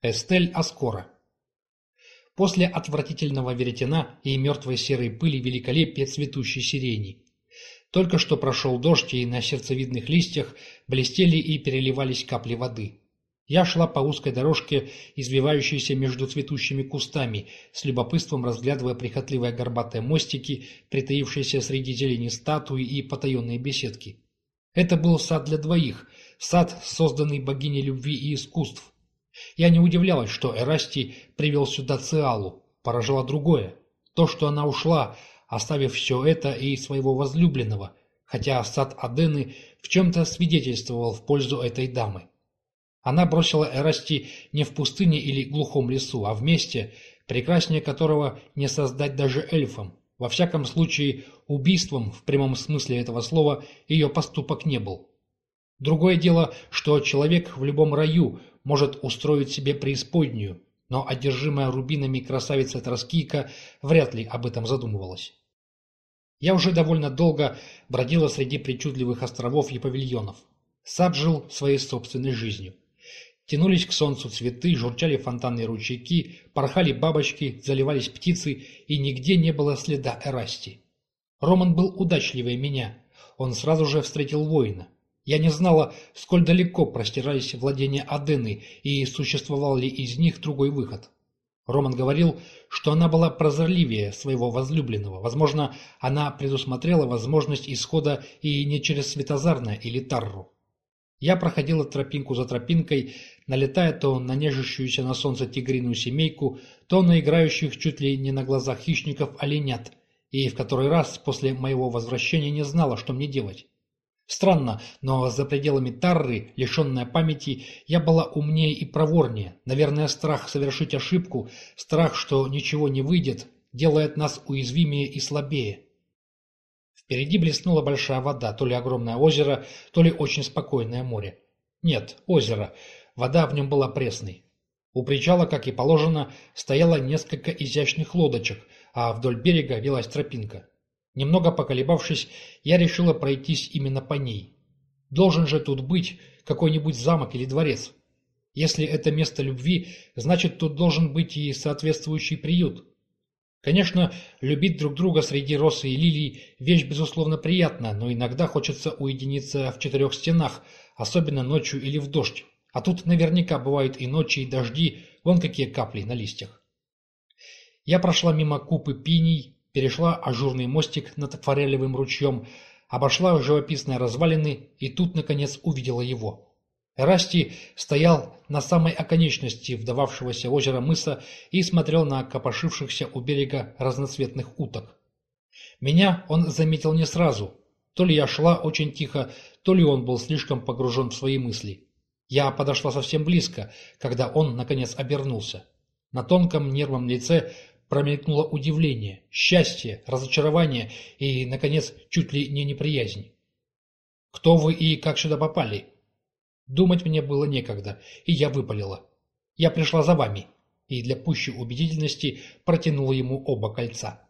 Эстель Аскора. После отвратительного веретена и мертвой серой пыли великолепие цветущей сирени. Только что прошел дождь, и на сердцевидных листьях блестели и переливались капли воды. Я шла по узкой дорожке, извивающейся между цветущими кустами, с любопытством разглядывая прихотливые горбатые мостики, притаившиеся среди зелени статуи и потаенные беседки. Это был сад для двоих, сад, созданный богиней любви и искусств. Я не удивлялась, что Эрасти привел сюда Циалу. Поражало другое. То, что она ушла, оставив все это и своего возлюбленного, хотя сад Адены в чем-то свидетельствовал в пользу этой дамы. Она бросила Эрасти не в пустыне или глухом лесу, а в месте, прекраснее которого не создать даже эльфам. Во всяком случае, убийством, в прямом смысле этого слова, ее поступок не был. Другое дело, что человек в любом раю может устроить себе преисподнюю, но одержимая рубинами красавица Троскийка вряд ли об этом задумывалась. Я уже довольно долго бродила среди причудливых островов и павильонов. Сад жил своей собственной жизнью. Тянулись к солнцу цветы, журчали фонтанные ручейки, порхали бабочки, заливались птицы, и нигде не было следа Эрасти. Роман был удачливее меня. Он сразу же встретил воина. Я не знала, сколь далеко простирались владения Адены и существовал ли из них другой выход. Роман говорил, что она была прозорливее своего возлюбленного. Возможно, она предусмотрела возможность исхода и не через Светозарна или Тарру. Я проходила тропинку за тропинкой, налетая то на нежащуюся на солнце тигриную семейку, то на играющих чуть ли не на глазах хищников оленят, и в который раз после моего возвращения не знала, что мне делать. Странно, но за пределами Тарры, лишенная памяти, я была умнее и проворнее. Наверное, страх совершить ошибку, страх, что ничего не выйдет, делает нас уязвимее и слабее. Впереди блеснула большая вода, то ли огромное озеро, то ли очень спокойное море. Нет, озеро. Вода в нем была пресной. У причала, как и положено, стояло несколько изящных лодочек, а вдоль берега велась тропинка. Немного поколебавшись, я решила пройтись именно по ней. Должен же тут быть какой-нибудь замок или дворец. Если это место любви, значит тут должен быть и соответствующий приют. Конечно, любить друг друга среди росы и лилий – вещь, безусловно, приятна, но иногда хочется уединиться в четырех стенах, особенно ночью или в дождь. А тут наверняка бывают и ночи, и дожди, вон какие капли на листьях. Я прошла мимо купы пиней, перешла ажурный мостик над форелевым ручьем, обошла живописные развалины и тут, наконец, увидела его. Расти стоял на самой оконечности вдававшегося озера мыса и смотрел на копошившихся у берега разноцветных уток. Меня он заметил не сразу. То ли я шла очень тихо, то ли он был слишком погружен в свои мысли. Я подошла совсем близко, когда он, наконец, обернулся. На тонком нервном лице промелькнуло удивление, счастье, разочарование и, наконец, чуть ли не неприязнь. «Кто вы и как сюда попали?» Думать мне было некогда, и я выпалила. «Я пришла за вами», и для пущей убедительности протянула ему оба кольца.